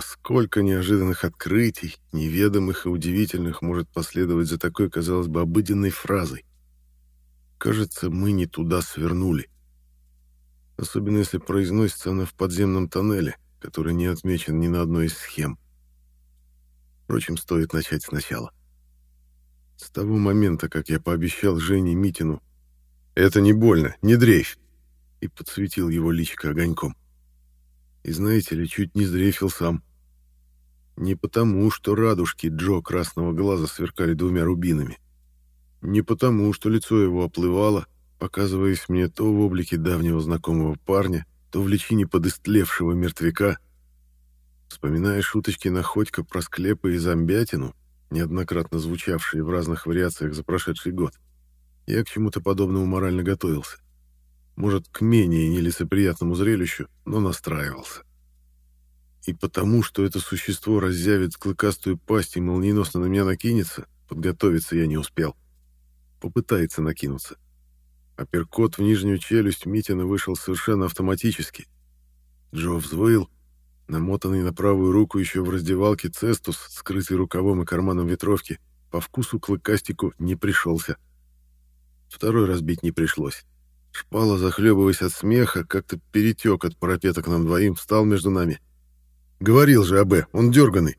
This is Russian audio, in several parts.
Сколько неожиданных открытий, неведомых и удивительных может последовать за такой, казалось бы, обыденной фразой. Кажется, мы не туда свернули. Особенно если произносится она в подземном тоннеле, который не отмечен ни на одной из схем. Впрочем, стоит начать сначала. С того момента, как я пообещал Жене Митину «Это не больно, не дрейфь!» и подсветил его личико огоньком. И знаете ли, чуть не сдрейфил сам. Не потому, что радужки Джо красного глаза сверкали двумя рубинами. Не потому, что лицо его оплывало, показываясь мне то в облике давнего знакомого парня, то в личине подыстлевшего мертвяка. Вспоминая шуточки Находька про склепы и зомбятину, неоднократно звучавшие в разных вариациях за прошедший год, я к чему-то подобному морально готовился. Может, к менее нелицеприятному зрелищу, но настраивался. И потому, что это существо разъявит клыкастую пасть и молниеносно на меня накинется, подготовиться я не успел. Попытается накинуться. Апперкот в нижнюю челюсть Митина вышел совершенно автоматически. Джо взвыл. Намотанный на правую руку еще в раздевалке цестус, скрытый рукавом и карманом ветровки, по вкусу клыкастику не пришелся. Второй разбить не пришлось. Шпала, захлебываясь от смеха, как-то перетек от парапета к нам двоим, встал между нами. «Говорил же АБ, он дерганый!»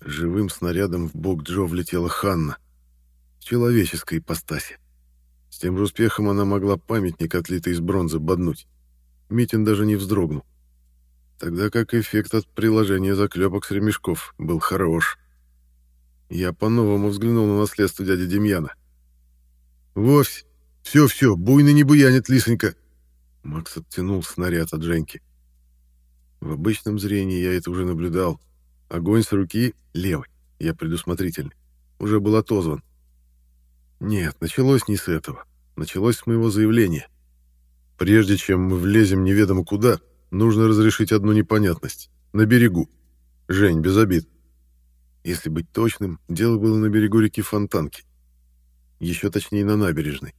Живым снарядом в бок Джо влетела Ханна. В человеческой ипостаси. С тем же успехом она могла памятник, отлитый из бронзы, боднуть. Митин даже не вздрогнул. Тогда как эффект от приложения заклепок с ремешков был хорош. Я по-новому взглянул на наследство дяди Демьяна. «Вовсе! Все-все, буйный не буянит, лисонька!» Макс оттянул снаряд от Женьки. В обычном зрении я это уже наблюдал. Огонь с руки левой, я предусмотрительный, уже был отозван. Нет, началось не с этого. Началось с моего заявления. Прежде чем мы влезем неведомо куда, нужно разрешить одну непонятность. На берегу. Жень, без обид. Если быть точным, дело было на берегу реки Фонтанки. Еще точнее, на набережной.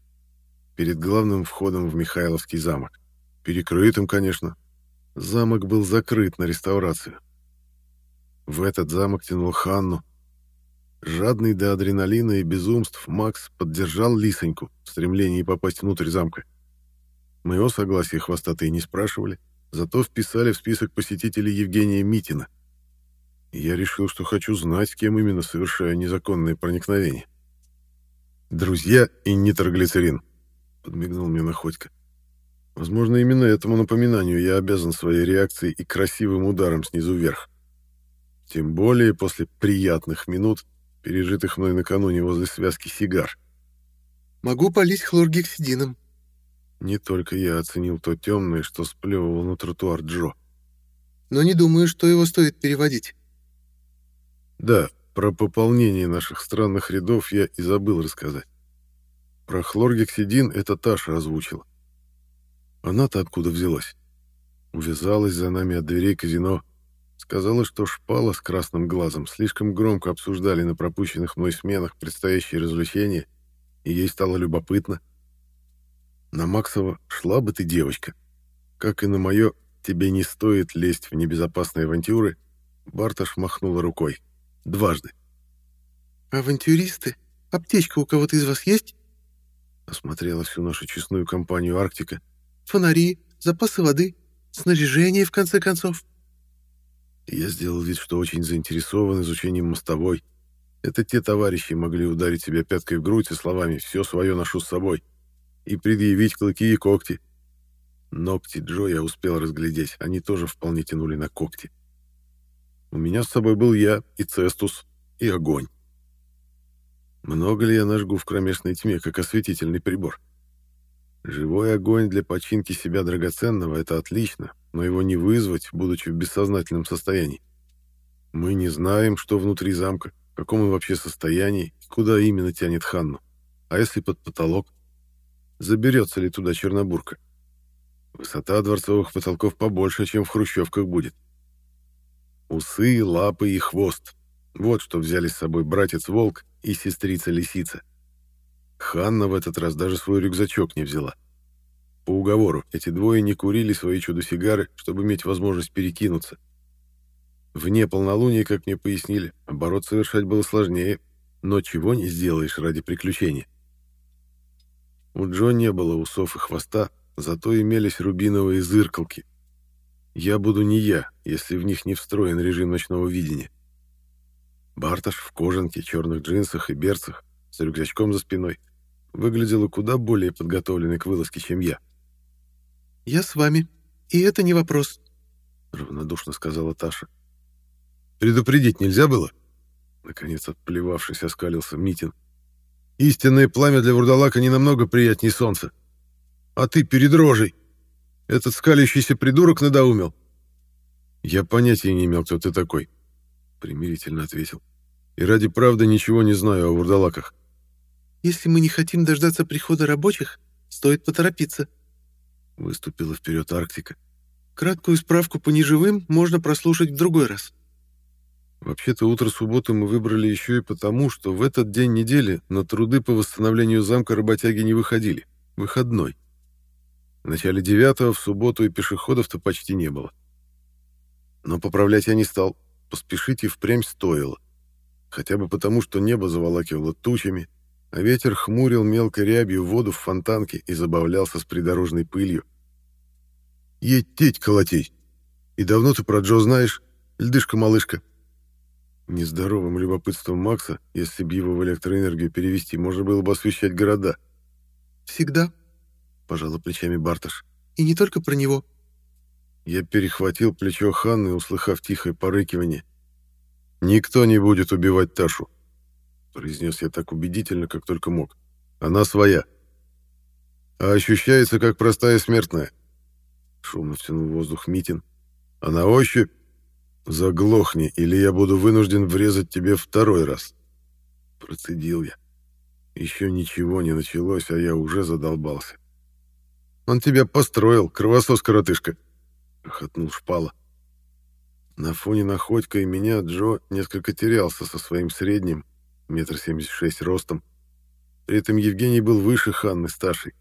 Перед главным входом в Михайловский замок. Перекрытым, конечно. Замок был закрыт на реставрацию. В этот замок тянул Ханну, Жадный до адреналина и безумств, Макс поддержал Лисоньку в стремлении попасть внутрь замка. Моего согласия хвостатые не спрашивали, зато вписали в список посетителей Евгения Митина. Я решил, что хочу знать, с кем именно совершаю незаконное проникновение. «Друзья и нитроглицерин», — подмигнул мне Находько. Возможно, именно этому напоминанию я обязан своей реакцией и красивым ударом снизу вверх. Тем более после приятных минут, пережитых мной накануне возле связки сигар. «Могу полить хлоргексидином». Не только я оценил то темное, что сплевывал на тротуар Джо. «Но не думаю, что его стоит переводить». Да, про пополнение наших странных рядов я и забыл рассказать. Про хлоргексидин это Таша озвучила. Она-то откуда взялась? Увязалась за нами от дверей казино, Сказала, что шпала с красным глазом слишком громко обсуждали на пропущенных мной сменах предстоящие развлечения, и ей стало любопытно. На Максова шла бы ты, девочка. Как и на мое «тебе не стоит лезть в небезопасные авантюры», Барташ махнула рукой. Дважды. «Авантюристы? Аптечка у кого-то из вас есть?» Осмотрела всю нашу честную компанию «Арктика». «Фонари, запасы воды, снаряжение, в конце концов». Я сделал вид, что очень заинтересован изучением мостовой. Это те товарищи могли ударить себя пяткой в грудь и словами «все свое ношу с собой» и предъявить клыки и когти. Ногти Джо я успел разглядеть, они тоже вполне тянули на когти. У меня с собой был я и Цестус, и огонь. Много ли я нажгу в кромешной тьме, как осветительный прибор? Живой огонь для починки себя драгоценного — это отлично, но его не вызвать, будучи в бессознательном состоянии. Мы не знаем, что внутри замка, в каком он вообще состоянии и куда именно тянет Ханну. А если под потолок? Заберется ли туда Чернобурка? Высота дворцовых потолков побольше, чем в хрущевках будет. Усы, лапы и хвост. Вот что взяли с собой братец-волк и сестрица-лисица. Ханна в этот раз даже свой рюкзачок не взяла. По уговору, эти двое не курили свои чудо-сигары, чтобы иметь возможность перекинуться. Вне полнолуния, как мне пояснили, оборот совершать было сложнее, но чего не сделаешь ради приключения. У Джо не было усов и хвоста, зато имелись рубиновые зыркалки. Я буду не я, если в них не встроен режим ночного видения. Барташ в кожанке, черных джинсах и берцах, с рюкзачком за спиной, выглядела куда более подготовленной к вылазке, чем я. «Я с вами, и это не вопрос», — равнодушно сказала Таша. «Предупредить нельзя было?» Наконец, отплевавшись, оскалился Митин. «Истинное пламя для вурдалака не намного приятнее солнца. А ты перед рожей. Этот скалящийся придурок надоумел». «Я понятия не имел, кто ты такой», — примирительно ответил. «И ради правды ничего не знаю о вурдалаках». «Если мы не хотим дождаться прихода рабочих, стоит поторопиться», — выступила вперед Арктика. «Краткую справку по неживым можно прослушать в другой раз». Вообще-то утро субботы мы выбрали еще и потому, что в этот день недели на труды по восстановлению замка работяги не выходили. Выходной. В начале девятого в субботу и пешеходов-то почти не было. Но поправлять я не стал. Поспешить и впрямь стоило. Хотя бы потому, что небо заволакивало тучами, а ветер хмурил мелкой рябью воду в фонтанке и забавлялся с придорожной пылью. «Еть колотей! И давно ты про Джо знаешь, льдышка-малышка?» Нездоровым любопытством Макса, если бы его в электроэнергию перевести, можно было бы освещать города. «Всегда», — пожала плечами Барташ. «И не только про него». Я перехватил плечо Ханны, услыхав тихое порыкивание. «Никто не будет убивать Ташу», — произнес я так убедительно, как только мог. «Она своя. А ощущается, как простая смертная». Шумно втянул воздух Митин. «А на ощупь «Заглохни, или я буду вынужден врезать тебе второй раз». Процедил я. Еще ничего не началось, а я уже задолбался. «Он тебя построил, кровосос-коротышка!» — хохотнул Шпала. На фоне Находька и меня Джо несколько терялся со своим средним, метр семьдесят шесть ростом. При этом Евгений был выше Ханны старшей.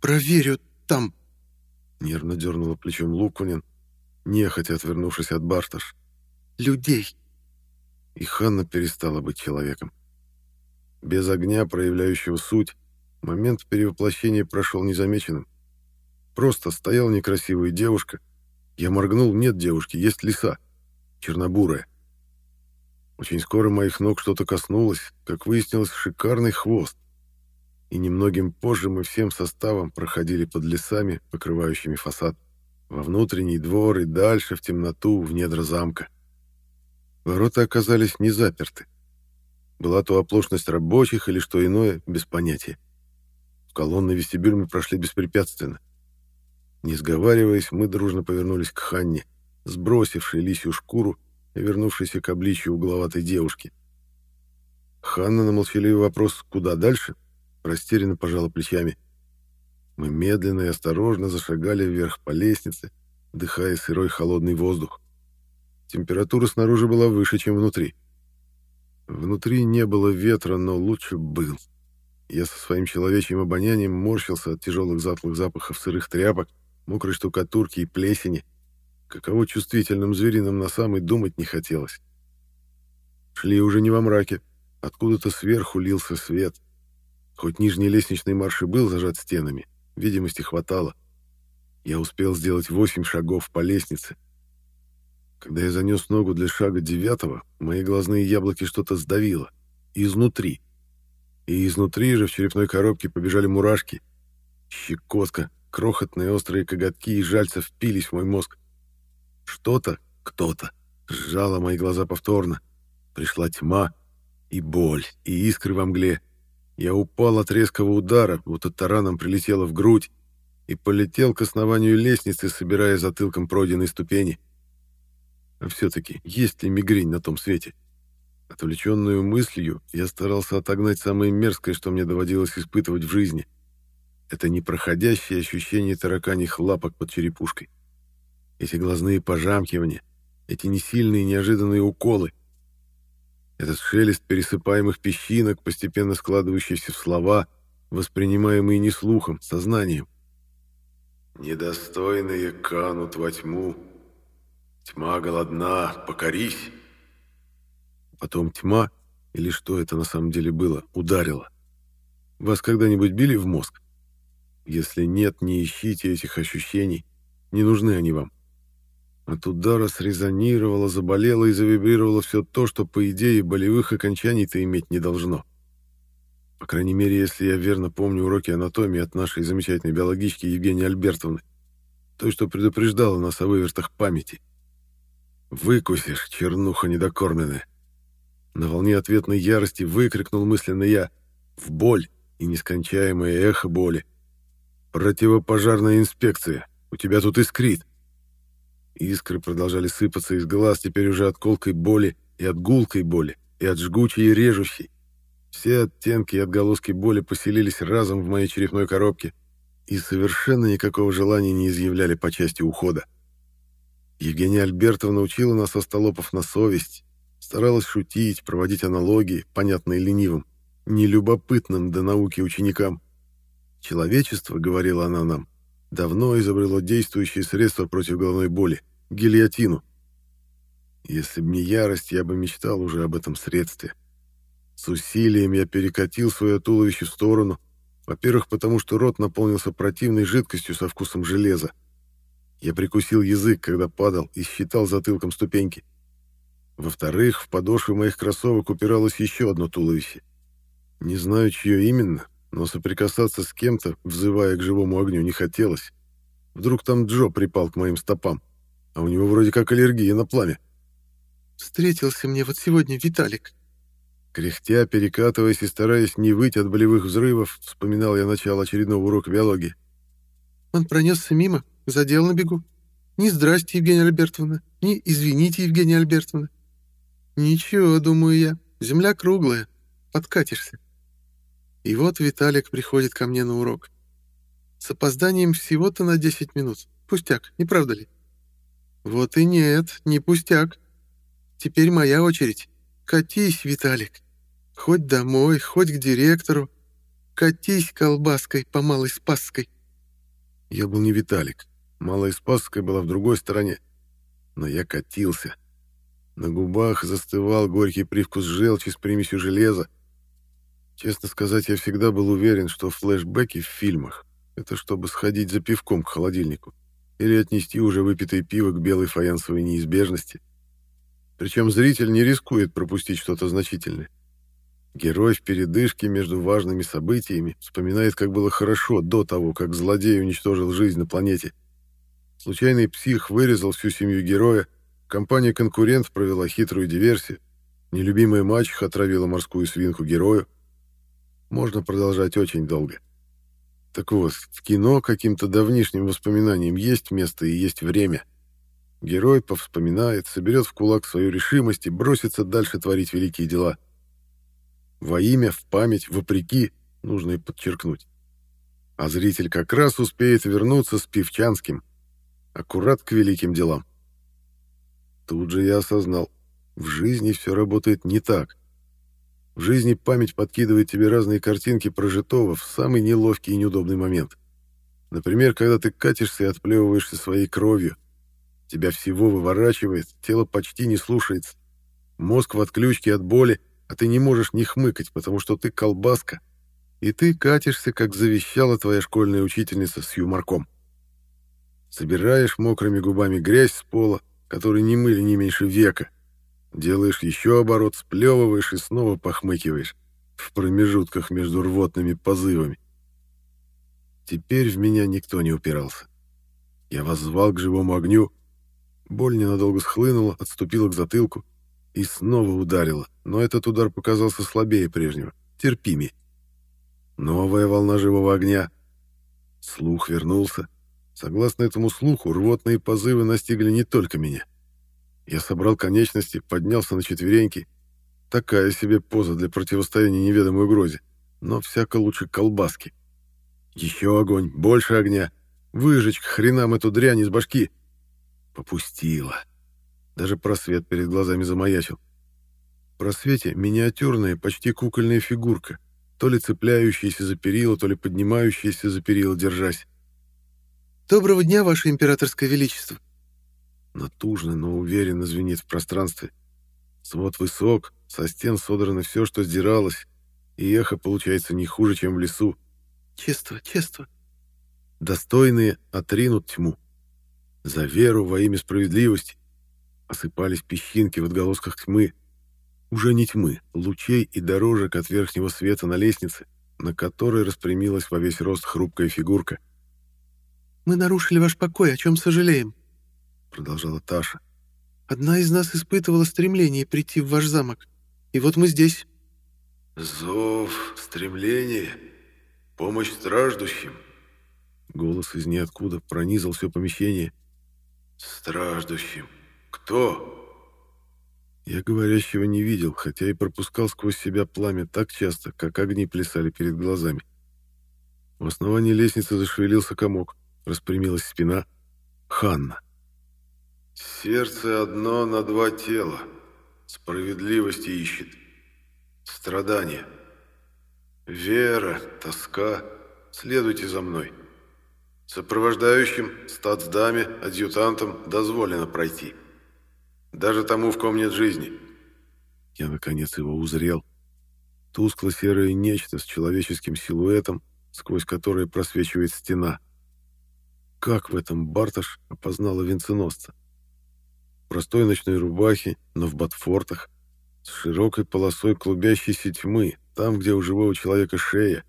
«Проверю там!» — нервно дернула плечом Лукунин, нехотя отвернувшись от Барташ. «Людей!» И Ханна перестала быть человеком. Без огня, проявляющего суть, момент перевоплощения прошел незамеченным. Просто стояла некрасивая девушка. Я моргнул, нет девушки, есть лиса. Чернобурая. Очень скоро моих ног что-то коснулось, как выяснилось, шикарный хвост. И немногим позже мы всем составом проходили под лесами, покрывающими фасад во внутренний двор и дальше в темноту, в недра замка. Ворота оказались не заперты. Была то оплошность рабочих или что иное, без понятия. В колонны вестибюль мы прошли беспрепятственно. Не сговариваясь, мы дружно повернулись к Ханне, сбросившей лисью шкуру и вернувшейся к обличию угловатой девушки. Ханна на молчаливый вопрос «Куда дальше?» растерянно пожала плечами – мы медленно и осторожно зашагали вверх по лестнице, дыхая сырой холодный воздух. Температура снаружи была выше, чем внутри. Внутри не было ветра, но лучше был. Я со своим человечьим обонянием морщился от тяжелых затлых запахов сырых тряпок, мокрой штукатурки и плесени. Каково чувствительным звериным носам и думать не хотелось. Шли уже не во мраке. Откуда-то сверху лился свет. Хоть нижний лестничный марш и был зажат стенами, Видимости хватало. Я успел сделать восемь шагов по лестнице. Когда я занес ногу для шага девятого, мои глазные яблоки что-то сдавило. Изнутри. И изнутри же в черепной коробке побежали мурашки. Щекотка, крохотные острые коготки и жальца впились в мой мозг. Что-то, кто-то сжало мои глаза повторно. Пришла тьма и боль, и искры во мгле. Я упал от резкого удара, будто тараном прилетело в грудь, и полетел к основанию лестницы, собирая затылком пройденные ступени. А все-таки, есть ли мигрень на том свете? Отвлеченную мыслью, я старался отогнать самое мерзкое, что мне доводилось испытывать в жизни. Это непроходящее ощущение тараканьих лапок под черепушкой. Эти глазные пожамкивания, эти несильные неожиданные уколы. Этот шелест пересыпаемых песчинок, постепенно складывающийся в слова, воспринимаемые не слухом, сознанием. «Недостойные канут во тьму. Тьма голодна, покорись. Потом тьма, или что это на самом деле было, ударила. Вас когда-нибудь били в мозг? Если нет, не ищите этих ощущений, не нужны они вам. От удара срезонировало, заболело и завибрировало все то, что, по идее, болевых окончаний-то иметь не должно. По крайней мере, если я верно помню уроки анатомии от нашей замечательной биологички Евгении Альбертовны, той, что предупреждала нас о вывертах памяти. «Выкусишь, чернуха недокормленная!» На волне ответной ярости выкрикнул мысленно я «В боль!» и нескончаемое эхо боли. «Противопожарная инспекция! У тебя тут искрит!» Искры продолжали сыпаться из глаз теперь уже от колкой боли и от гулкой боли, и от жгучей и режущей. Все оттенки и отголоски боли поселились разом в моей черепной коробке и совершенно никакого желания не изъявляли по части ухода. Евгения Альбертовна учила нас остолопов на совесть, старалась шутить, проводить аналогии, понятные ленивым, нелюбопытным до науки ученикам. «Человечество, — говорила она нам, — давно изобрело действующие средства против головной боли — гильотину. Если б не ярость, я бы мечтал уже об этом средстве. С усилием я перекатил свое туловище в сторону, во-первых, потому что рот наполнился противной жидкостью со вкусом железа, я прикусил язык, когда падал, и считал затылком ступеньки. Во-вторых, в подошвы моих кроссовок упиралось еще одно туловище. Не знаю, чье именно, но соприкасаться с кем-то, взывая к живому огню, не хотелось. Вдруг там Джо припал к моим стопам, а у него вроде как аллергия на пламя. «Встретился мне вот сегодня Виталик». Кряхтя, перекатываясь и стараясь не выйти от болевых взрывов, вспоминал я начало очередного урока биологии. Он пронесся мимо, Задел на бегу. Ни здрасте, Евгения Альбертовна, ни извините, Евгения Альбертовна. Ничего, думаю я, земля круглая, подкатишься. И вот Виталик приходит ко мне на урок. С опозданием всего-то на 10 минут. Пустяк, не правда ли? Вот и нет, не пустяк. Теперь моя очередь. Катись, Виталик. Хоть домой, хоть к директору. Катись колбаской по Малой Спасской. Я был не Виталик. Малая Спасская была в другой стороне. Но я катился. На губах застывал горький привкус желчи с примесью железа. Честно сказать, я всегда был уверен, что флешбеки в фильмах — это чтобы сходить за пивком к холодильнику или отнести уже выпитое пиво к белой фаянсовой неизбежности. Причем зритель не рискует пропустить что-то значительное. Герой в передышке между важными событиями вспоминает, как было хорошо до того, как злодей уничтожил жизнь на планете — Случайный псих вырезал всю семью героя, компания-конкурент провела хитрую диверсию, нелюбимая мачеха отравила морскую свинку герою. Можно продолжать очень долго. Так вот, в кино каким-то давнишним воспоминаниям есть место и есть время. Герой повспоминает, соберет в кулак свою решимость и бросится дальше творить великие дела. Во имя, в память, вопреки, нужно и подчеркнуть. А зритель как раз успеет вернуться с Пивчанским, аккурат к великим делам. Тут же я осознал, в жизни все работает не так. В жизни память подкидывает тебе разные картинки прожитого в самый неловкий и неудобный момент. Например, когда ты катишься и отплевываешься своей кровью. Тебя всего выворачивает, тело почти не слушается. Мозг в отключке от боли, а ты не можешь не хмыкать, потому что ты колбаска, и ты катишься, как завещала твоя школьная учительница с юморком. Собираешь мокрыми губами грязь с пола, который не мыли не меньше века. Делаешь еще оборот, сплевываешь и снова похмыкиваешь в промежутках между рвотными позывами. Теперь в меня никто не упирался. Я воззвал к живому огню. Боль ненадолго схлынула, отступила к затылку и снова ударила, но этот удар показался слабее прежнего, терпимее. Новая волна живого огня. Слух вернулся, Согласно этому слуху, рвотные позывы настигли не только меня. Я собрал конечности, поднялся на четвереньки. Такая себе поза для противостояния неведомой угрозе, но всяко лучше колбаски. Еще огонь, больше огня. Выжечь к хренам эту дрянь из башки. Попустила. Даже просвет перед глазами замаячил. В просвете миниатюрная, почти кукольная фигурка, то ли цепляющаяся за перила, то ли поднимающаяся за перила, держась. «Доброго дня, Ваше Императорское Величество!» Натужно, но уверенно звенит в пространстве. Свод высок, со стен содрано все, что сдиралось, и эхо получается не хуже, чем в лесу. Чество, чество. Достойные отринут тьму. За веру во имя справедливости осыпались песчинки в отголосках тьмы. Уже не тьмы, лучей и дорожек от верхнего света на лестнице, на которой распрямилась во весь рост хрупкая фигурка. «Мы нарушили ваш покой, о чем сожалеем», — продолжала Таша. «Одна из нас испытывала стремление прийти в ваш замок, и вот мы здесь». «Зов, стремление, помощь страждущим». Голос из ниоткуда пронизал все помещение. «Страждущим. Кто?» Я говорящего не видел, хотя и пропускал сквозь себя пламя так часто, как огни плясали перед глазами. В основании лестницы зашевелился комок, распрямилась спина. Ханна. «Сердце одно на два тела. Справедливости ищет. Страдания. Вера, тоска. Следуйте за мной. Сопровождающим, статсдаме, адъютантам дозволено пройти». Даже тому, в ком нет жизни. Я, наконец, его узрел. Тускло-серое нечто с человеческим силуэтом, сквозь которое просвечивает стена. Как в этом Барташ опознала венценосца? Простой ночной рубахе, но в ботфортах, с широкой полосой клубящейся тьмы, там, где у живого человека шея,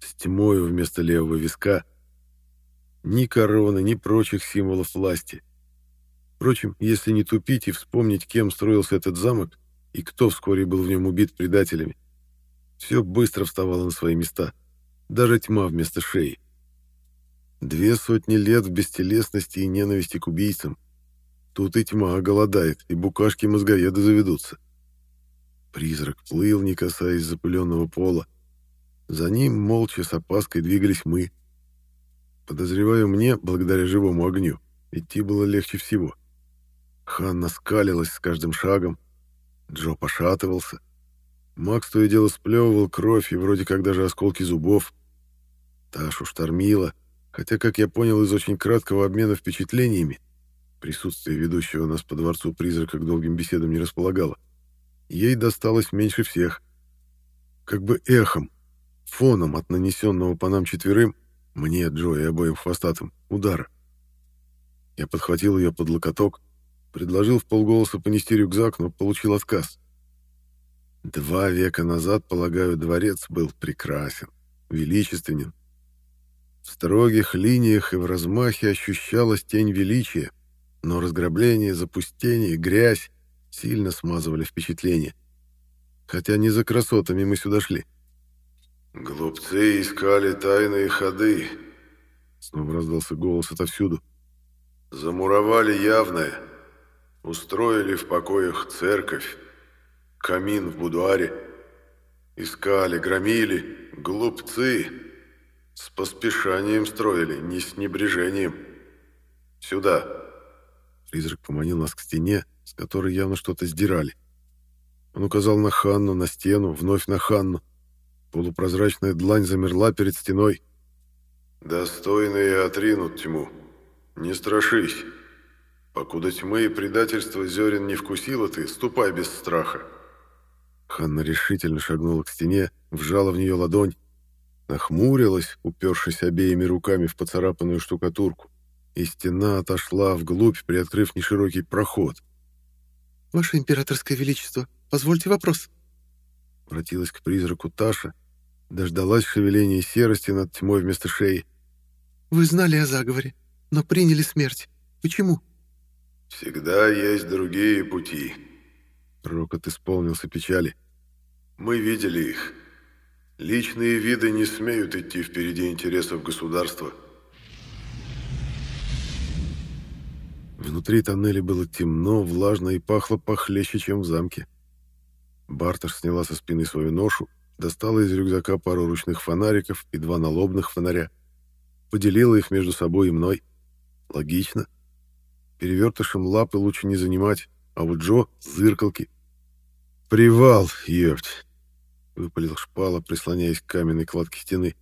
с тьмою вместо левого виска. Ни короны, ни прочих символов власти — Впрочем, если не тупить и вспомнить, кем строился этот замок и кто вскоре был в нем убит предателями, все быстро вставало на свои места, даже тьма вместо шеи. Две сотни лет в бестелесности и ненависти к убийцам. Тут и тьма голодает, и букашки-мозгоеды заведутся. Призрак плыл, не касаясь запыленного пола. За ним молча с опаской двигались мы. Подозреваю, мне, благодаря живому огню, идти было легче всего. — Ханна скалилась с каждым шагом. Джо пошатывался. Макс то и дело сплевывал кровь и вроде как даже осколки зубов. Ташу штормила, хотя, как я понял из очень краткого обмена впечатлениями, присутствие ведущего нас по дворцу призрака к долгим беседам не располагало. Ей досталось меньше всех. Как бы эхом, фоном от нанесенного по нам четверым, мне, Джо и обоим хвостатым, удара. Я подхватил ее под локоток, Предложил в полголоса понести рюкзак, но получил отказ. Два века назад, полагаю, дворец был прекрасен, величественен. В строгих линиях и в размахе ощущалась тень величия, но разграбление, запустение, грязь сильно смазывали впечатление. Хотя не за красотами мы сюда шли. «Глупцы искали тайные ходы», — снова раздался голос отовсюду. «Замуровали явное». Устроили в покоях церковь, камин в будуаре. Искали, громили, глупцы. С поспешанием строили, не с небрежением. Сюда. Призрак поманил нас к стене, с которой явно что-то сдирали. Он указал на Ханну, на стену, вновь на Ханну. Полупрозрачная длань замерла перед стеной. «Достойные отринут тьму. Не страшись». Покуда тьмы и предательство зерен не вкусила ты, ступай без страха. Ханна решительно шагнула к стене, вжала в нее ладонь, нахмурилась, упершись обеими руками в поцарапанную штукатурку, и стена отошла вглубь, приоткрыв неширокий проход. «Ваше императорское величество, позвольте вопрос?» Обратилась к призраку Таша, дождалась шевеления серости над тьмой вместо шеи. «Вы знали о заговоре, но приняли смерть. Почему?» «Всегда есть другие пути». Рокот исполнился печали. «Мы видели их. Личные виды не смеют идти впереди интересов государства». Внутри тоннеля было темно, влажно и пахло похлеще, чем в замке. Барташ сняла со спины свою ношу, достала из рюкзака пару ручных фонариков и два налобных фонаря. Поделила их между собой и мной. Логично. Перевертышем лапы лучше не занимать, а вот Джо — зыркалки. «Привал, ёпть!» — выпалил шпала, прислоняясь к каменной кладке стены.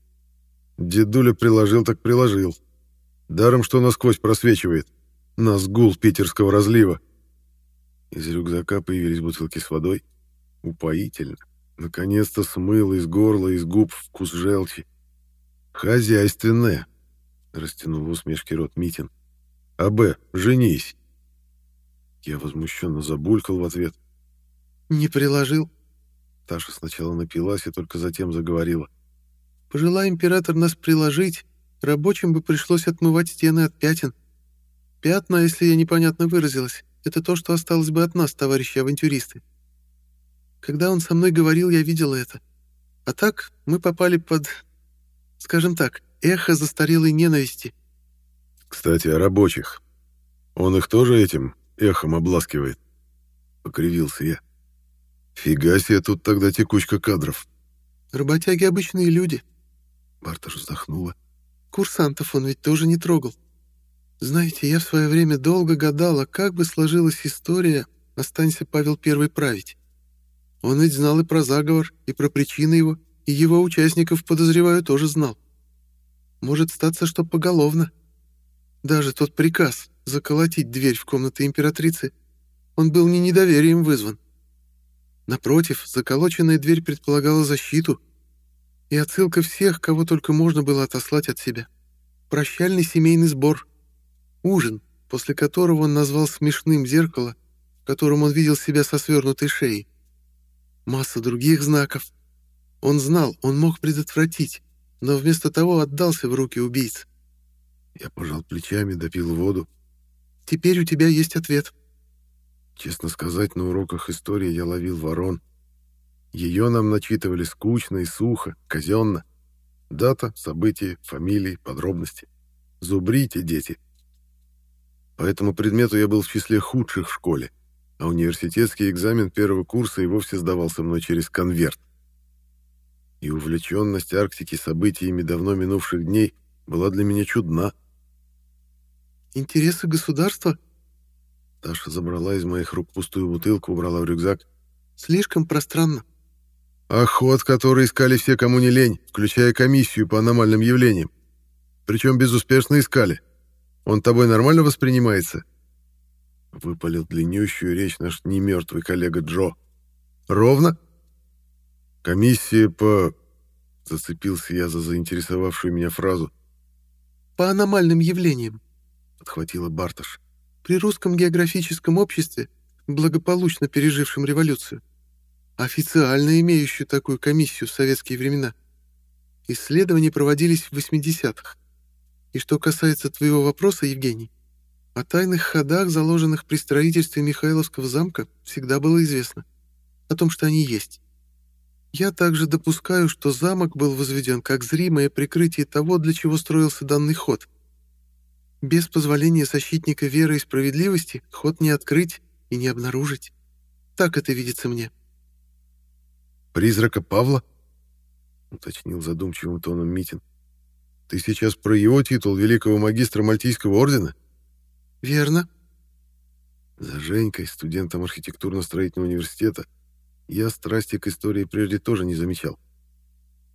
«Дедуля приложил так приложил. Даром, что насквозь просвечивает. Назгул питерского разлива. Из рюкзака появились бутылки с водой. Упоительно. Наконец-то смыл из горла, из губ вкус желчи. Хозяйственная, растянул в усмешке рот Митин. А Б, женись. Я возмущенно забулькал в ответ. Не приложил. Таша сначала напилась и только затем заговорила. Пожелай император нас приложить, рабочим бы пришлось отмывать стены от пятен. Пятна, если я непонятно выразилась, это то, что осталось бы от нас, товарищи авантюристы. Когда он со мной говорил, я видела это. А так мы попали под, скажем так, эхо застарелой ненависти. Кстати, о рабочих. Он их тоже этим эхом обласкивает? Покривился я. Фига себе тут тогда текучка кадров. Работяги обычные люди. Барташ вздохнула. Курсантов он ведь тоже не трогал. Знаете, я в свое время долго гадала, как бы сложилась история, останься Павел Первый править. Он ведь знал и про заговор, и про причины его, и его участников, подозреваю, тоже знал. Может статься, что поголовно. Даже тот приказ заколотить дверь в комнаты императрицы, он был не недоверием вызван. Напротив, заколоченная дверь предполагала защиту и отсылка всех, кого только можно было отослать от себя. Прощальный семейный сбор. Ужин, после которого он назвал смешным зеркало, в котором он видел себя со свернутой шеей. Масса других знаков. Он знал, он мог предотвратить, но вместо того отдался в руки убийц. Я пожал плечами, допил воду. Теперь у тебя есть ответ. Честно сказать, на уроках истории я ловил ворон. Ее нам начитывали скучно и сухо, казенно. Дата, события, фамилии, подробности. Зубрите, дети. По этому предмету я был в числе худших в школе а университетский экзамен первого курса и вовсе сдавался мной через конверт. И увлеченность Арктики событиями давно минувших дней была для меня чудна. «Интересы государства?» Таша забрала из моих рук пустую бутылку, убрала в рюкзак. «Слишком пространно». «Охот, который искали все, кому не лень, включая комиссию по аномальным явлениям. Причем безуспешно искали. Он тобой нормально воспринимается?» Выпалил длиннющую речь наш немертвый коллега Джо. «Ровно?» «Комиссия по...» Зацепился я за заинтересовавшую меня фразу. «По аномальным явлениям», — подхватила Барташ. «При русском географическом обществе, благополучно пережившем революцию, официально имеющую такую комиссию в советские времена, исследования проводились в 80-х. И что касается твоего вопроса, Евгений, о тайных ходах, заложенных при строительстве Михайловского замка, всегда было известно. О том, что они есть. Я также допускаю, что замок был возведен как зримое прикрытие того, для чего строился данный ход. Без позволения защитника веры и справедливости ход не открыть и не обнаружить. Так это видится мне. «Призрака Павла?» — уточнил задумчивым тоном Митин. «Ты сейчас про его титул великого магистра Мальтийского ордена?» «Верно». За Женькой, студентом архитектурно-строительного университета, я страсти к истории прежде тоже не замечал.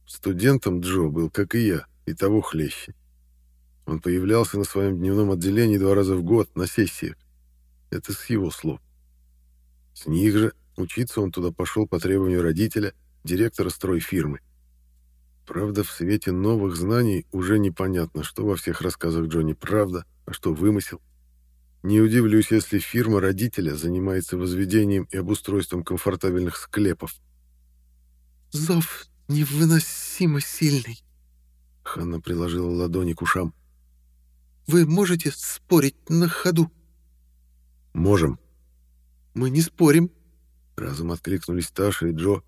Студентом Джо был, как и я, и того хлеще. Он появлялся на своем дневном отделении два раза в год на сессиях. Это с его слов. С них же учиться он туда пошел по требованию родителя, директора стройфирмы. Правда, в свете новых знаний уже непонятно, что во всех рассказах Джонни правда, а что вымысел. Не удивлюсь, если фирма родителя занимается возведением и обустройством комфортабельных склепов. «Зов невыносимо сильный», — Ханна приложила ладони к ушам. «Вы можете спорить на ходу?» «Можем». «Мы не спорим», — разом откликнулись Таша и Джо.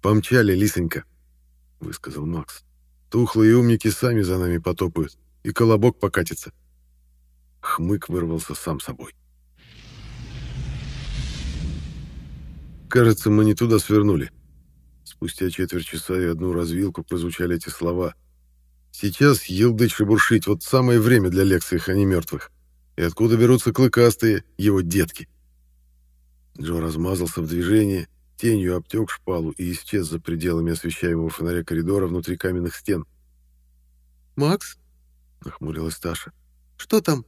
«Помчали, лисонька», — высказал Макс. «Тухлые умники сами за нами потопают, и колобок покатится». Хмык вырвался сам собой. Кажется, мы не туда свернули. Спустя четверть часа и одну развилку прозвучали эти слова. Сейчас елдыть шебуршить, вот самое время для лекций о мертвых. И откуда берутся клыкастые, его детки? Джо размазался в движении, тенью обтек шпалу и исчез за пределами освещаемого фонаря коридора внутри каменных стен. «Макс?» — нахмурилась Таша. «Что там?»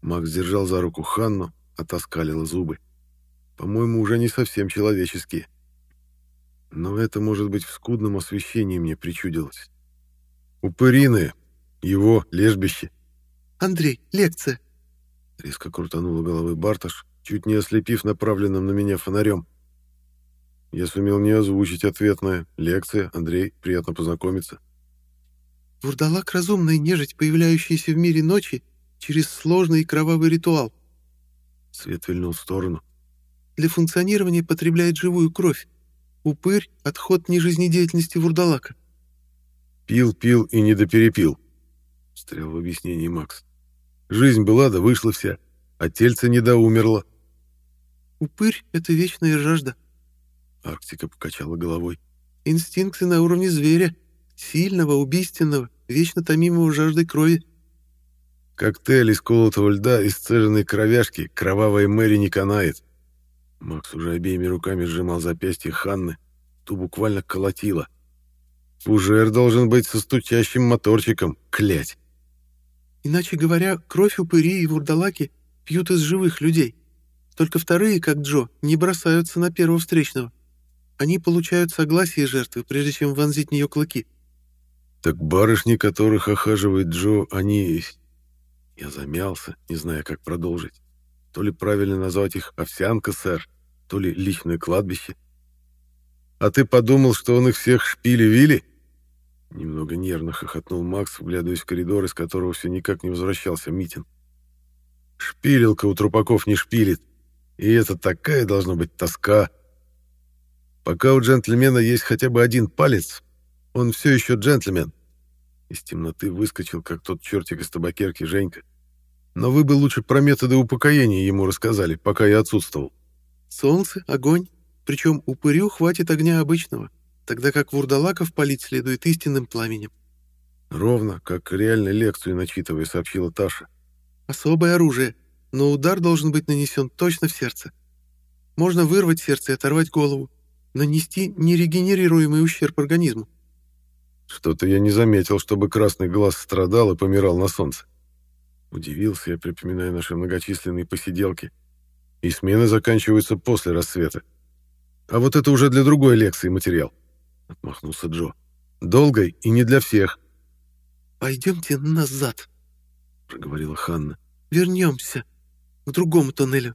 Макс держал за руку Ханну, отоскалила зубы. По-моему, уже не совсем человеческие. Но это, может быть, в скудном освещении мне причудилось. Упыриные, его лежбище. «Андрей, лекция!» Резко крутанула головой Барташ, чуть не ослепив направленным на меня фонарем. Я сумел не озвучить ответное. Лекция, Андрей, приятно познакомиться. Вурдалак — разумная нежить, появляющаяся в мире ночи через сложный и кровавый ритуал. Свет вильнул в сторону. Для функционирования потребляет живую кровь. Упырь — отход нежизнедеятельности вурдалака. Пил, пил и не доперепил. Встрял в объяснении Макс. Жизнь была, да вышла вся, а тельце недоумерло. Упырь — это вечная жажда. Арктика покачала головой. Инстинкты на уровне зверя, сильного, убийственного, вечно томимого жаждой крови. Коктейль из колотого льда и сцеженной кровяшки кровавая Мэри не канает. Макс уже обеими руками сжимал запястье Ханны, ту буквально колотила. Фужер должен быть со стучащим моторчиком, клять. Иначе говоря, кровь упыри и вурдалаки пьют из живых людей. Только вторые, как Джо, не бросаются на первого встречного. Они получают согласие жертвы, прежде чем вонзить в нее клыки. Так барышни, которых охаживает Джо, они... Я замялся, не зная, как продолжить. То ли правильно назвать их овсянка, сэр, то ли личное кладбище. А ты подумал, что он их всех шпили-вили? Немного нервно хохотнул Макс, вглядываясь в коридор, из которого все никак не возвращался Митин. Шпилилка у трупаков не шпилит. И это такая должна быть тоска. Пока у джентльмена есть хотя бы один палец, он все еще джентльмен. Из темноты выскочил, как тот чертик из табакерки, Женька. Но вы бы лучше про методы упокоения ему рассказали, пока я отсутствовал. Солнце, огонь. Причем упырю хватит огня обычного, тогда как вурдалаков палить следует истинным пламенем. Ровно, как реально лекцию начитывая, сообщила Таша. Особое оружие, но удар должен быть нанесен точно в сердце. Можно вырвать сердце и оторвать голову, нанести нерегенерируемый ущерб организму. Что-то я не заметил, чтобы красный глаз страдал и помирал на солнце. Удивился я, припоминая наши многочисленные посиделки. И смены заканчиваются после рассвета. А вот это уже для другой лекции материал. Отмахнулся Джо. Долгой и не для всех. «Пойдемте назад», — проговорила Ханна. «Вернемся к другому тоннелю».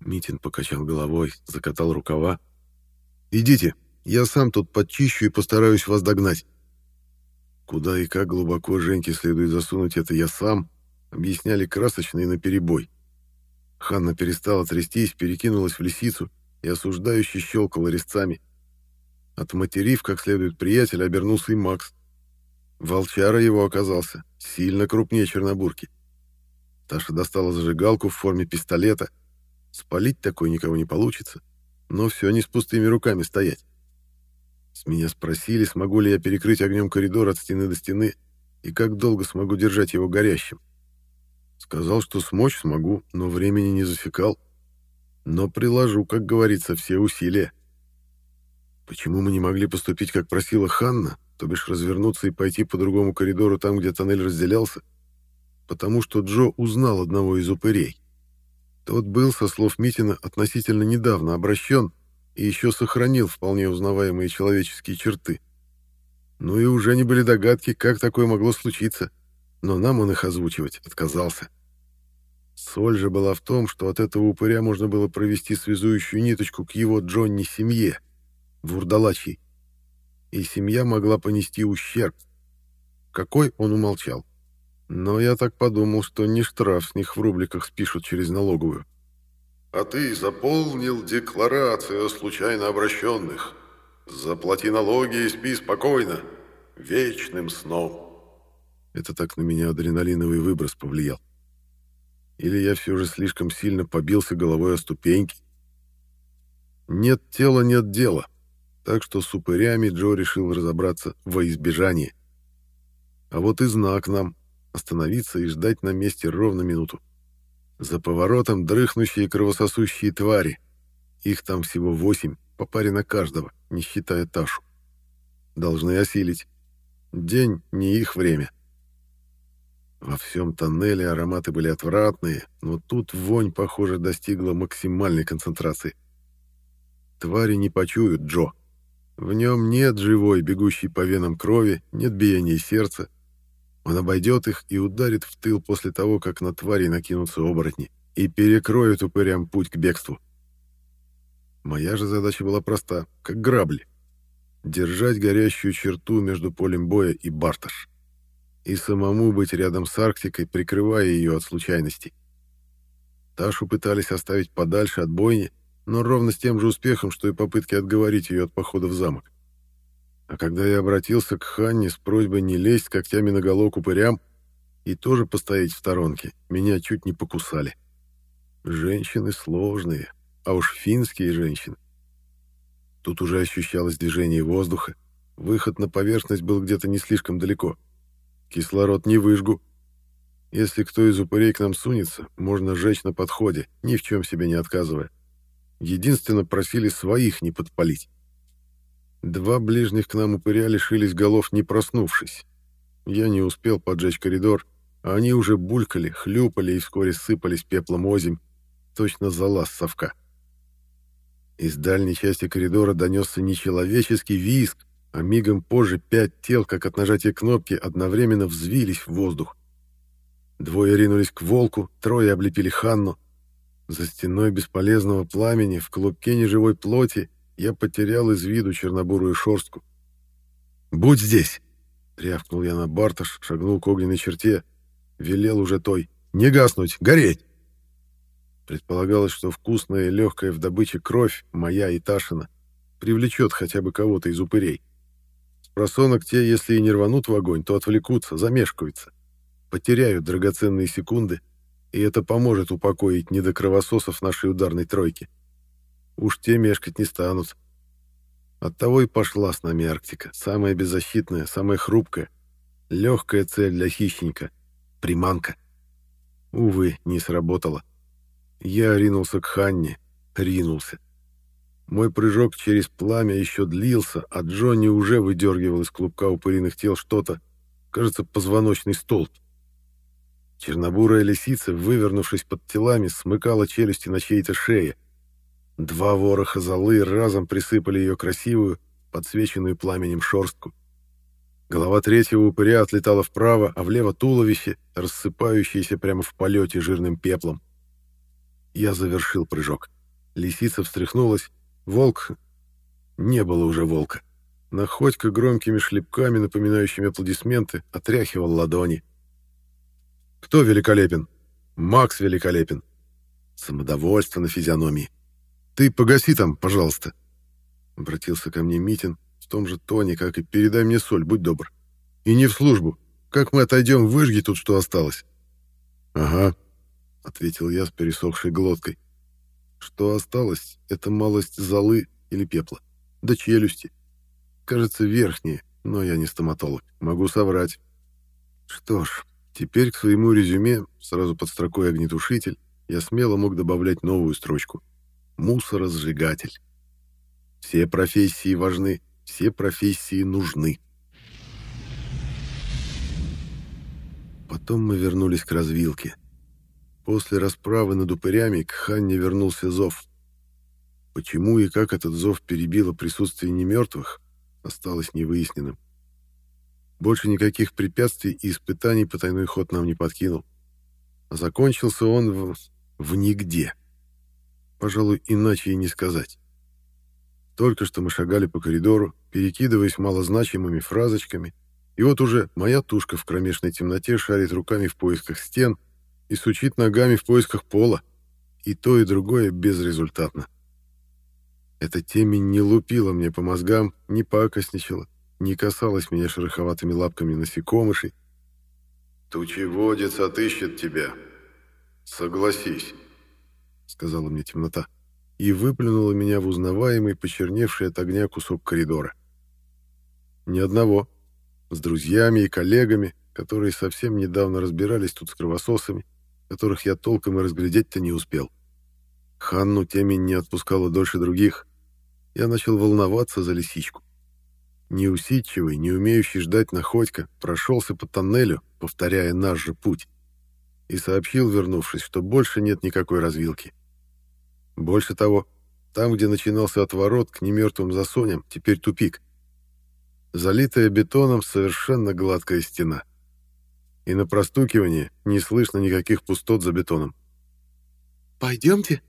Митин покачал головой, закатал рукава. «Идите, я сам тут подчищу и постараюсь вас догнать». Куда и как глубоко Женьке следует засунуть это я сам, объясняли красочно и наперебой. Ханна перестала трястись, перекинулась в лисицу и осуждающе щелкала резцами. Отматерив как следует приятеля, обернулся и Макс. Волчара его оказался, сильно крупнее Чернобурки. Таша достала зажигалку в форме пистолета. Спалить такой никого не получится, но все не с пустыми руками стоять. С меня спросили, смогу ли я перекрыть огнем коридор от стены до стены и как долго смогу держать его горящим. Сказал, что смочь смогу, но времени не засекал. Но приложу, как говорится, все усилия. Почему мы не могли поступить, как просила Ханна, то бишь развернуться и пойти по другому коридору там, где тоннель разделялся? Потому что Джо узнал одного из упырей. Тот был, со слов Митина, относительно недавно обращен и еще сохранил вполне узнаваемые человеческие черты. Ну и уже не были догадки, как такое могло случиться, но нам он их озвучивать отказался. Соль же была в том, что от этого упыря можно было провести связующую ниточку к его Джонни семье, вурдалачьей, и семья могла понести ущерб. Какой, он умолчал. Но я так подумал, что не штраф с них в рубликах спишут через налоговую. А ты заполнил декларацию о случайно обращенных. Заплати налоги и спи спокойно, вечным сном. Это так на меня адреналиновый выброс повлиял. Или я все же слишком сильно побился головой о ступеньки? Нет тела, нет дела. Так что с упырями Джо решил разобраться во избежание. А вот и знак нам — остановиться и ждать на месте ровно минуту. За поворотом дрыхнущие кровососущие твари. Их там всего восемь, по паре на каждого, не считая Ташу. Должны осилить. День — не их время. Во всем тоннеле ароматы были отвратные, но тут вонь, похоже, достигла максимальной концентрации. Твари не почуют Джо. В нем нет живой, бегущей по венам крови, нет биения сердца. Он обойдет их и ударит в тыл после того, как на твари накинутся оборотни, и перекроет упырям путь к бегству. Моя же задача была проста, как грабли. Держать горящую черту между полем боя и Барташ и самому быть рядом с Арктикой, прикрывая ее от случайностей. Ташу пытались оставить подальше от бойни, но ровно с тем же успехом, что и попытки отговорить ее от похода в замок. А когда я обратился к Ханне с просьбой не лезть когтями на голову упырям и тоже постоять в сторонке, меня чуть не покусали. Женщины сложные, а уж финские женщины. Тут уже ощущалось движение воздуха, выход на поверхность был где-то не слишком далеко — Кислород не выжгу. Если кто из упырей к нам сунется, можно сжечь на подходе, ни в чем себе не отказывая. Единственно просили своих не подпалить. Два ближних к нам упыря лишились голов, не проснувшись. Я не успел поджечь коридор, а они уже булькали, хлюпали и вскоре сыпались пеплом озимь, точно зала с совка. Из дальней части коридора донесся нечеловеческий визг, а мигом позже пять тел, как от нажатия кнопки, одновременно взвились в воздух. Двое ринулись к волку, трое облепили Ханну. За стеной бесполезного пламени, в клубке неживой плоти, я потерял из виду чернобурую шорстку. «Будь здесь!» — рявкнул я на Барташ, шагнул к огненной черте. Велел уже той. «Не гаснуть! Гореть!» Предполагалось, что вкусная и легкая в добыче кровь, моя и Ташина, привлечет хотя бы кого-то из упырей. Просонок те, если и не рванут в огонь, то отвлекутся, замешкаются. Потеряют драгоценные секунды, и это поможет упокоить недокровососов нашей ударной тройки. Уж те мешкать не станут. Оттого и пошла с нами Арктика, самая беззащитная, самая хрупкая, легкая цель для хищника — приманка. Увы, не сработало. Я ринулся к Ханне, ринулся. Мой прыжок через пламя еще длился, а Джонни уже выдергивал из клубка упыриных тел что-то, кажется, позвоночный столб. Чернобурая лисица, вывернувшись под телами, смыкала челюсти на чьей-то шее. Два вороха золы разом присыпали ее красивую, подсвеченную пламенем шорстку. Голова третьего упыря отлетала вправо, а влево туловище, рассыпающееся прямо в полете жирным пеплом. Я завершил прыжок. Лисица встряхнулась, Волк... Не было уже волка. Находька громкими шлепками, напоминающими аплодисменты, отряхивал ладони. «Кто великолепен?» «Макс великолепен». Самодовольство на физиономии. «Ты погаси там, пожалуйста». Обратился ко мне Митин в том же тоне, как и «передай мне соль, будь добр». «И не в службу. Как мы отойдем, выжги тут, что осталось». «Ага», — ответил я с пересохшей глоткой. Что осталось, это малость золы или пепла. Да челюсти. Кажется, верхние, но я не стоматолог. Могу соврать. Что ж, теперь к своему резюме, сразу под строкой огнетушитель, я смело мог добавлять новую строчку. Мусоросжигатель. Все профессии важны, все профессии нужны. Потом мы вернулись к развилке. После расправы над упырями к Ханне вернулся зов. Почему и как этот зов перебило присутствие немертвых, осталось невыясненным. Больше никаких препятствий и испытаний потайной ход нам не подкинул. А закончился он в... в нигде. Пожалуй, иначе и не сказать. Только что мы шагали по коридору, перекидываясь малозначимыми фразочками, и вот уже моя тушка в кромешной темноте шарит руками в поисках стен — и сучит ногами в поисках пола. И то, и другое безрезультатно. Эта темень не лупила мне по мозгам, не пакостничала, не касалась меня шероховатыми лапками насекомышей. «Тучеводец отыщет тебя. Согласись», — сказала мне темнота, и выплюнула меня в узнаваемый, почерневший от огня кусок коридора. Ни одного. С друзьями и коллегами, которые совсем недавно разбирались тут с кровососами, которых я толком и разглядеть-то не успел. Ханну темень не отпускала дольше других. Я начал волноваться за лисичку. Неусидчивый, не умеющий ждать находька, прошелся по тоннелю, повторяя наш же путь, и сообщил, вернувшись, что больше нет никакой развилки. Больше того, там, где начинался отворот к немертвым засоням, теперь тупик. Залитая бетоном совершенно гладкая стена. И на простукивание не слышно никаких пустот за бетоном. «Пойдемте?»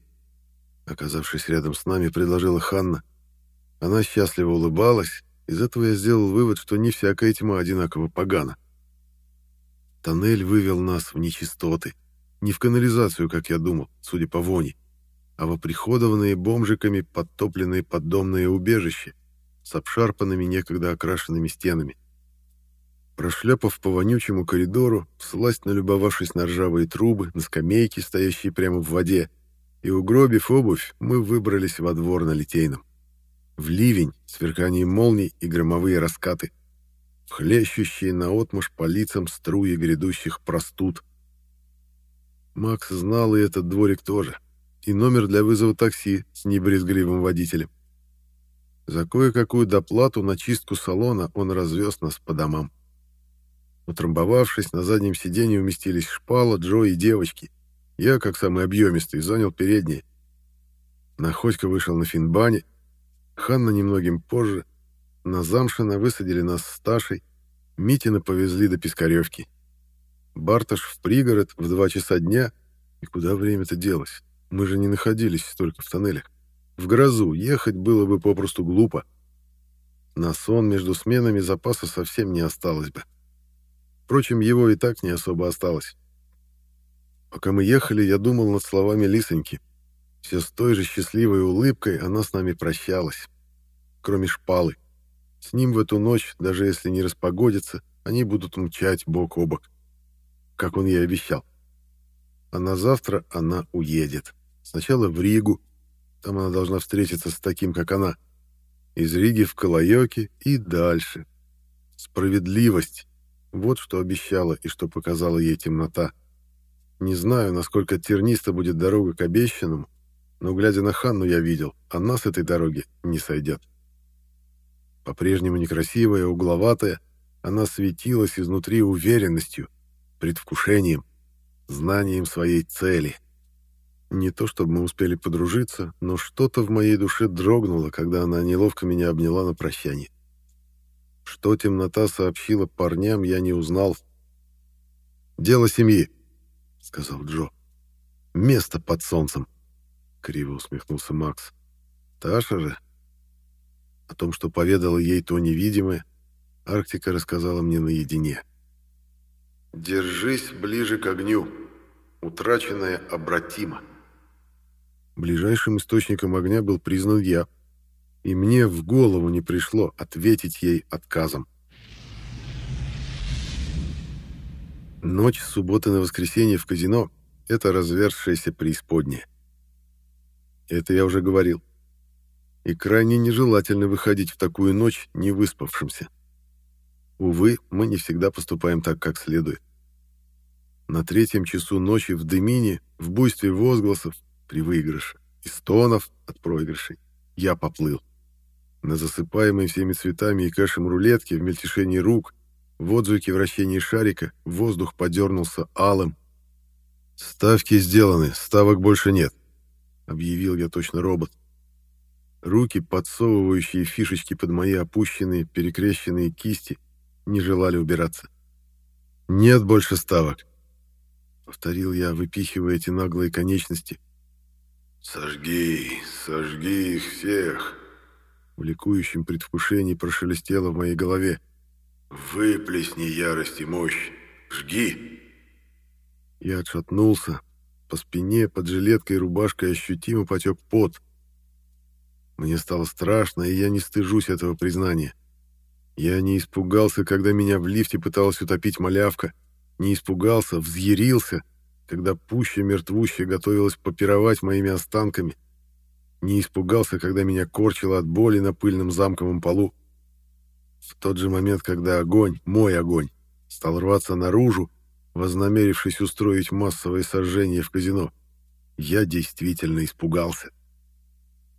Оказавшись рядом с нами, предложила Ханна. Она счастливо улыбалась. Из этого я сделал вывод, что не всякая тьма одинаково погана. Тоннель вывел нас в нечистоты. Не в канализацию, как я думал, судя по вони, а в оприходованные бомжиками подтопленные поддомные убежища с обшарпанными некогда окрашенными стенами. Прошлепав по вонючему коридору, всласть налюбовавшись на ржавые трубы, на скамейки, стоящие прямо в воде, и угробив обувь, мы выбрались во двор на Литейном. В ливень, сверкание молний и громовые раскаты, в хлещущие наотмашь по лицам струи грядущих простуд. Макс знал и этот дворик тоже, и номер для вызова такси с небрезгливым водителем. За кое-какую доплату на чистку салона он развез нас по домам. Утрамбовавшись, на заднем сиденье уместились Шпала, Джо и девочки — я, как самый объемистый, занял переднее. Находька вышел на финбане, Ханна немногим позже, на Замшина высадили нас с Ташей, Митина повезли до Пискаревки. Барташ в пригород в два часа дня, и куда время-то делось? Мы же не находились только в тоннелях. В грозу ехать было бы попросту глупо. На сон между сменами запаса совсем не осталось бы. Впрочем, его и так не особо осталось. Пока мы ехали, я думал над словами Лисоньки. Все с той же счастливой улыбкой она с нами прощалась. Кроме шпалы. С ним в эту ночь, даже если не распогодится, они будут мчать бок о бок. Как он ей обещал. А на завтра она уедет. Сначала в Ригу. Там она должна встретиться с таким, как она. Из Риги в Калайоки и дальше. Справедливость. Вот что обещала и что показала ей темнота. Не знаю, насколько терниста будет дорога к обещанному, но, глядя на Ханну, я видел, она с этой дороги не сойдет. По-прежнему некрасивая, угловатая, она светилась изнутри уверенностью, предвкушением, знанием своей цели. Не то чтобы мы успели подружиться, но что-то в моей душе дрогнуло, когда она неловко меня обняла на прощание. Что темнота сообщила парням, я не узнал. «Дело семьи», — сказал Джо. «Место под солнцем», — криво усмехнулся Макс. «Таша же...» О том, что поведала ей то невидимое, Арктика рассказала мне наедине. «Держись ближе к огню. Утраченное обратимо». Ближайшим источником огня был признан я, и мне в голову не пришло ответить ей отказом. Ночь с субботы на воскресенье в казино — это разверзшаяся преисподняя. Это я уже говорил. И крайне нежелательно выходить в такую ночь не выспавшимся. Увы, мы не всегда поступаем так, как следует. На третьем часу ночи в дымине, в буйстве возгласов, при выигрыше, и стонов от проигрышей, я поплыл. На засыпаемой всеми цветами и кэшем рулетке в мельтешении рук — в отзвуке вращения шарика воздух подернулся алым. «Ставки сделаны, ставок больше нет», — объявил я точно робот. Руки, подсовывающие фишечки под мои опущенные, перекрещенные кисти, не желали убираться. «Нет больше ставок», — повторил я, выпихивая эти наглые конечности. «Сожги, сожги их всех!» В ликующем предвкушении прошелестело в моей голове. Выплесни ярость и мощь. Жги. Я отшатнулся. По спине под жилеткой и рубашкой ощутимо потек пот. Мне стало страшно, и я не стыжусь этого признания. Я не испугался, когда меня в лифте пыталась утопить малявка. Не испугался, взъярился, когда пуща мертвущая готовилась попировать моими останками. Не испугался, когда меня корчило от боли на пыльном замковом полу. В тот же момент, когда огонь, мой огонь, стал рваться наружу, вознамерившись устроить массовое сожжение в казино, я действительно испугался.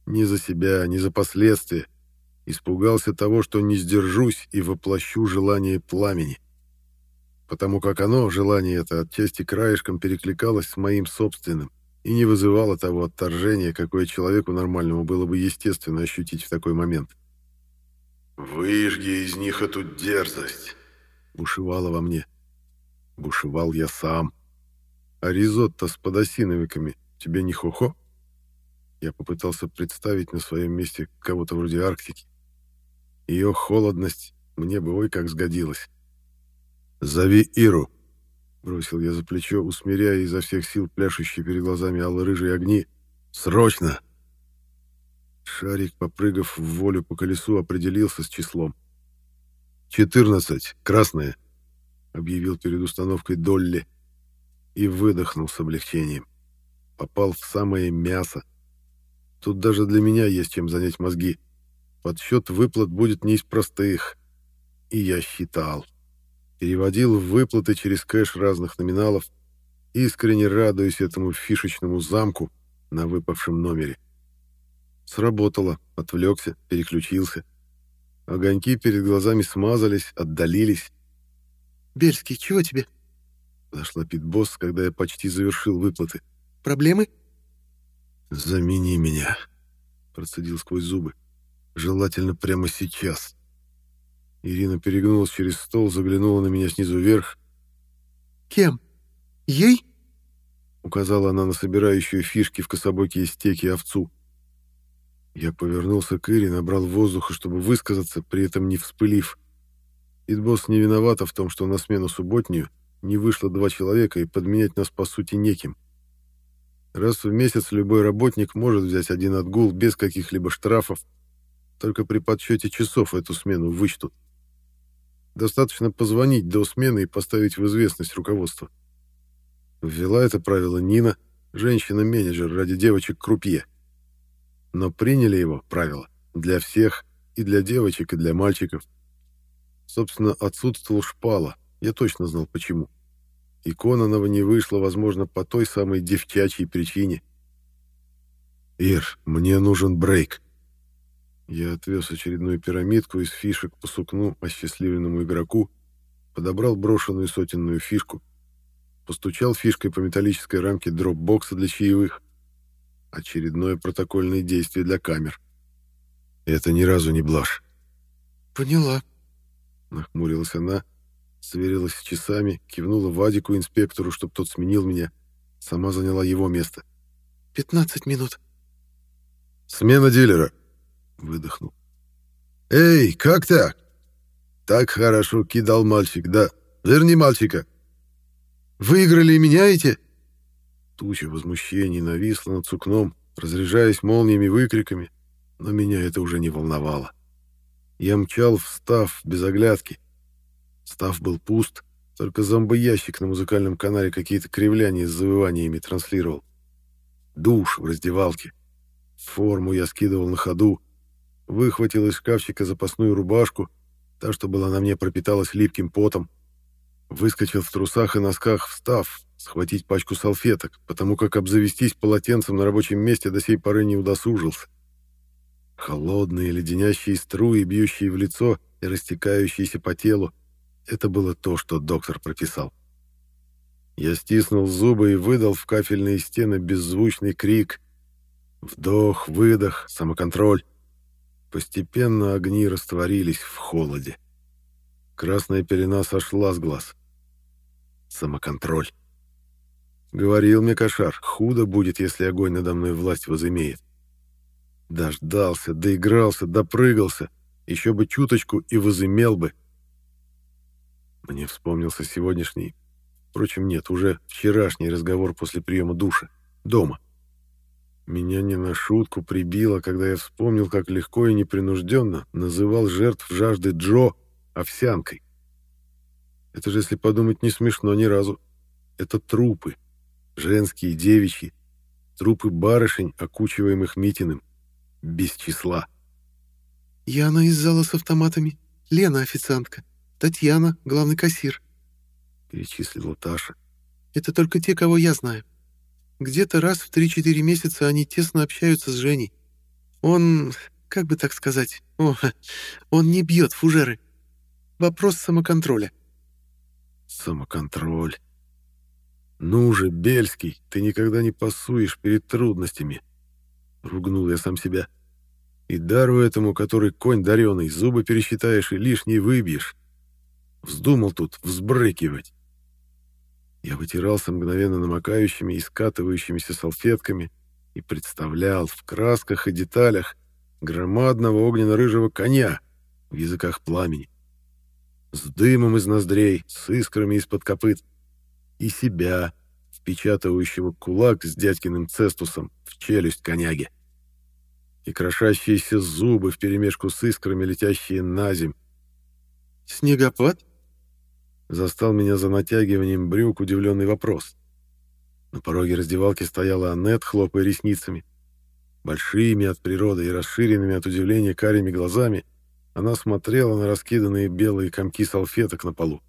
Не за себя, не за последствия. Испугался того, что не сдержусь и воплощу желание пламени. Потому как оно, желание это, отчасти краешком перекликалось с моим собственным и не вызывало того отторжения, какое человеку нормальному было бы естественно ощутить в такой момент. «Выжги из них эту дерзость!» — бушевало во мне. Бушевал я сам. А ризотто с подосиновиками тебе не хо-хо? Я попытался представить на своем месте кого-то вроде Арктики. Ее холодность мне бы ой как сгодилась. «Зови Иру!» — бросил я за плечо, усмиряя изо всех сил пляшущие перед глазами алло-рыжие огни. «Срочно!» Шарик, попрыгав в волю по колесу, определился с числом. «Четырнадцать, красное!» — объявил перед установкой Долли и выдохнул с облегчением. Попал в самое мясо. Тут даже для меня есть чем занять мозги. Подсчет выплат будет не из простых. И я считал. Переводил в выплаты через кэш разных номиналов, искренне радуясь этому фишечному замку на выпавшем номере. Сработало, отвлекся, переключился. Огоньки перед глазами смазались, отдалились. «Бельский, чего тебе?» Зашла питбосс, когда я почти завершил выплаты. «Проблемы?» «Замени меня», — процедил сквозь зубы. «Желательно прямо сейчас». Ирина перегнулась через стол, заглянула на меня снизу вверх. «Кем? Ей?» — указала она на собирающую фишки в кособокие стеки овцу. Я повернулся к Ире, набрал воздуха, чтобы высказаться, при этом не вспылив. Идбосс не виновата в том, что на смену субботнюю не вышло два человека и подменять нас по сути неким. Раз в месяц любой работник может взять один отгул без каких-либо штрафов, только при подсчете часов эту смену вычтут. Достаточно позвонить до смены и поставить в известность руководство. Ввела это правило Нина, женщина-менеджер ради девочек-крупье. Но приняли его, правило, для всех, и для девочек, и для мальчиков. Собственно, отсутствовал шпала, я точно знал почему. И Кононова не вышло, возможно, по той самой девчачьей причине. «Ир, мне нужен брейк». Я отвез очередную пирамидку из фишек по сукну осчастливленному игроку, подобрал брошенную сотенную фишку, постучал фишкой по металлической рамке дропбокса для чаевых, Очередное протокольное действие для камер. Это ни разу не блажь. «Поняла», — нахмурилась она, сверилась с часами, кивнула Вадику, инспектору, чтобы тот сменил меня. Сама заняла его место. «Пятнадцать минут». «Смена дилера», — выдохнул. «Эй, как так?» «Так хорошо кидал мальчик, да. Верни мальчика». «Выиграли и меняете?» Туча возмущений нависла над сукном, разряжаясь молниями выкриками, но меня это уже не волновало. Я мчал в став без оглядки. Став был пуст, только зомбоящик на музыкальном канале какие-то кривляния с завываниями транслировал. Душ в раздевалке. Форму я скидывал на ходу. Выхватил из шкафчика запасную рубашку, та, что была на мне, пропиталась липким потом. Выскочил в трусах и носках, встав, схватить пачку салфеток, потому как обзавестись полотенцем на рабочем месте до сей поры не удосужился. Холодные леденящие струи, бьющие в лицо и растекающиеся по телу — это было то, что доктор прописал. Я стиснул зубы и выдал в кафельные стены беззвучный крик. Вдох, выдох, самоконтроль. Постепенно огни растворились в холоде. Красная пелена сошла с глаз. Самоконтроль. Говорил мне кошар, худо будет, если огонь надо мной власть возымеет. Дождался, доигрался, допрыгался. Еще бы чуточку и возымел бы. Мне вспомнился сегодняшний, впрочем, нет, уже вчерашний разговор после приема душа. Дома. Меня не на шутку прибило, когда я вспомнил, как легко и непринужденно называл жертв жажды Джо овсянкой. Это же, если подумать, не смешно ни разу. Это трупы. Женские, девичьи. Трупы барышень, окучиваемых Митиным. Без числа. «Яна из зала с автоматами. Лена официантка. Татьяна, главный кассир», — перечислила Таша. «Это только те, кого я знаю. Где-то раз в 3-4 месяца они тесно общаются с Женей. Он, как бы так сказать, о, он не бьет фужеры. Вопрос самоконтроля. Самоконтроль. Ну же, Бельский, ты никогда не пасуешь перед трудностями. Ругнул я сам себя. И дару этому, который конь дареный, зубы пересчитаешь и лишний выбьешь. Вздумал тут взбрыкивать. Я вытирался мгновенно намокающими и скатывающимися салфетками и представлял в красках и деталях громадного огненно-рыжего коня в языках пламени. С дымом из ноздрей, с искрами из-под копыт. И себя, впечатывающего кулак с дядькиным цестусом в челюсть коняги. И крошащиеся зубы вперемешку с искрами, летящие на земь. «Снегопад?» Застал меня за натягиванием брюк удивленный вопрос. На пороге раздевалки стояла Аннет, хлопая ресницами. Большими от природы и расширенными от удивления карими глазами она смотрела на раскиданные белые комки салфеток на полу.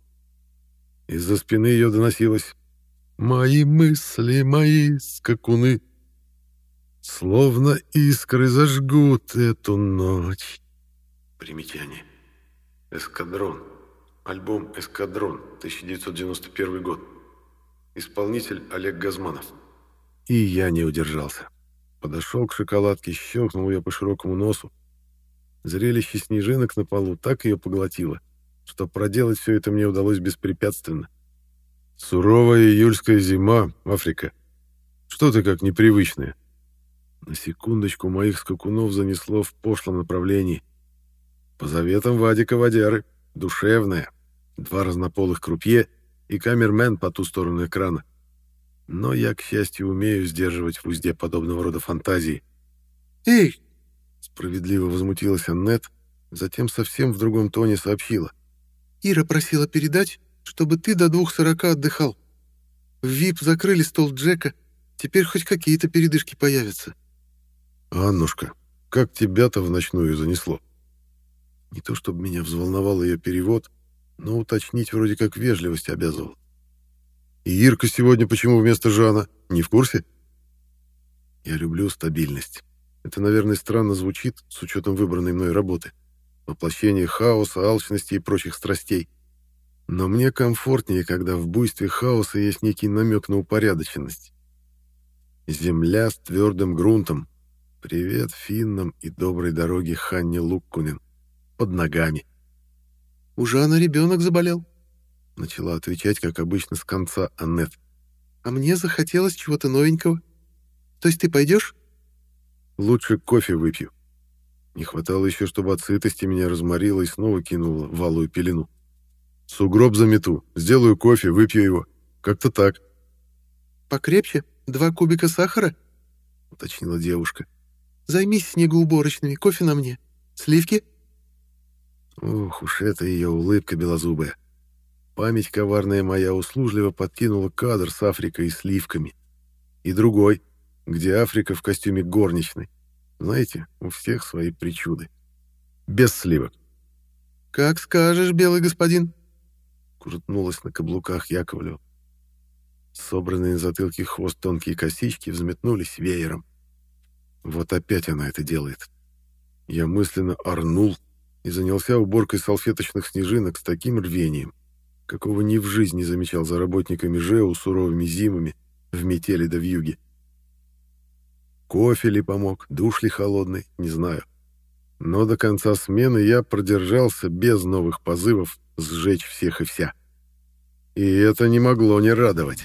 Из-за спины ее доносилось «Мои мысли, мои скакуны, словно искры зажгут эту ночь». Примечание. Эскадрон. Альбом «Эскадрон», 1991 год. Исполнитель Олег Газманов. И я не удержался. Подошел к шоколадке, щелкнул ее по широкому носу. Зрелище снежинок на полу так ее поглотило, что проделать все это мне удалось беспрепятственно. Суровая июльская зима, Африка. Что ты как непривычная? На секундочку моих скакунов занесло в пошлом направлении. По заветам Вадика Водяры, душевная, два разнополых крупье и камермен по ту сторону экрана. Но я, к счастью, умею сдерживать в узде подобного рода фантазии. «Эй!» — справедливо возмутилась Аннет, затем совсем в другом тоне сообщила. «Ира просила передать, чтобы ты до двух сорока отдыхал. В ВИП закрыли стол Джека, теперь хоть какие-то передышки появятся». «Аннушка, как тебя-то в ночную занесло?» Не то чтобы меня взволновал ее перевод, но уточнить вроде как вежливость обязывал. «И Ирка сегодня почему вместо Жана? Не в курсе?» «Я люблю стабильность. Это, наверное, странно звучит с учетом выбранной мной работы. Воплощение хаоса, алчности и прочих страстей. Но мне комфортнее, когда в буйстве хаоса есть некий намек на упорядоченность. Земля с твердым грунтом. Привет финнам и доброй дороге Ханне Луккунен. Под ногами. «У Жана ребенок заболел», — начала отвечать, как обычно, с конца Аннет. «А мне захотелось чего-то новенького. То есть ты пойдешь?» «Лучше кофе выпью». Не хватало еще, чтобы от сытости меня разморило и снова кинуло в алую пелену. Сугроб замету, сделаю кофе, выпью его. Как-то так. Покрепче? Два кубика сахара? Уточнила девушка. Займись снегоуборочными, кофе на мне. Сливки? Ох уж это ее улыбка белозубая. Память коварная моя услужливо подкинула кадр с Африкой и сливками. И другой, где Африка в костюме горничной. Знаете, у всех свои причуды. Без сливок. «Как скажешь, белый господин», крутнулась на каблуках Яковлева. Собранные на затылке хвост тонкие косички взметнулись веером. Вот опять она это делает. Я мысленно орнул и занялся уборкой салфеточных снежинок с таким рвением, какого ни в жизни замечал за работниками ЖЭУ суровыми зимами в метели да в юге. Кофе ли помог, душ ли холодный, не знаю. Но до конца смены я продержался без новых позывов сжечь всех и вся. И это не могло не радовать.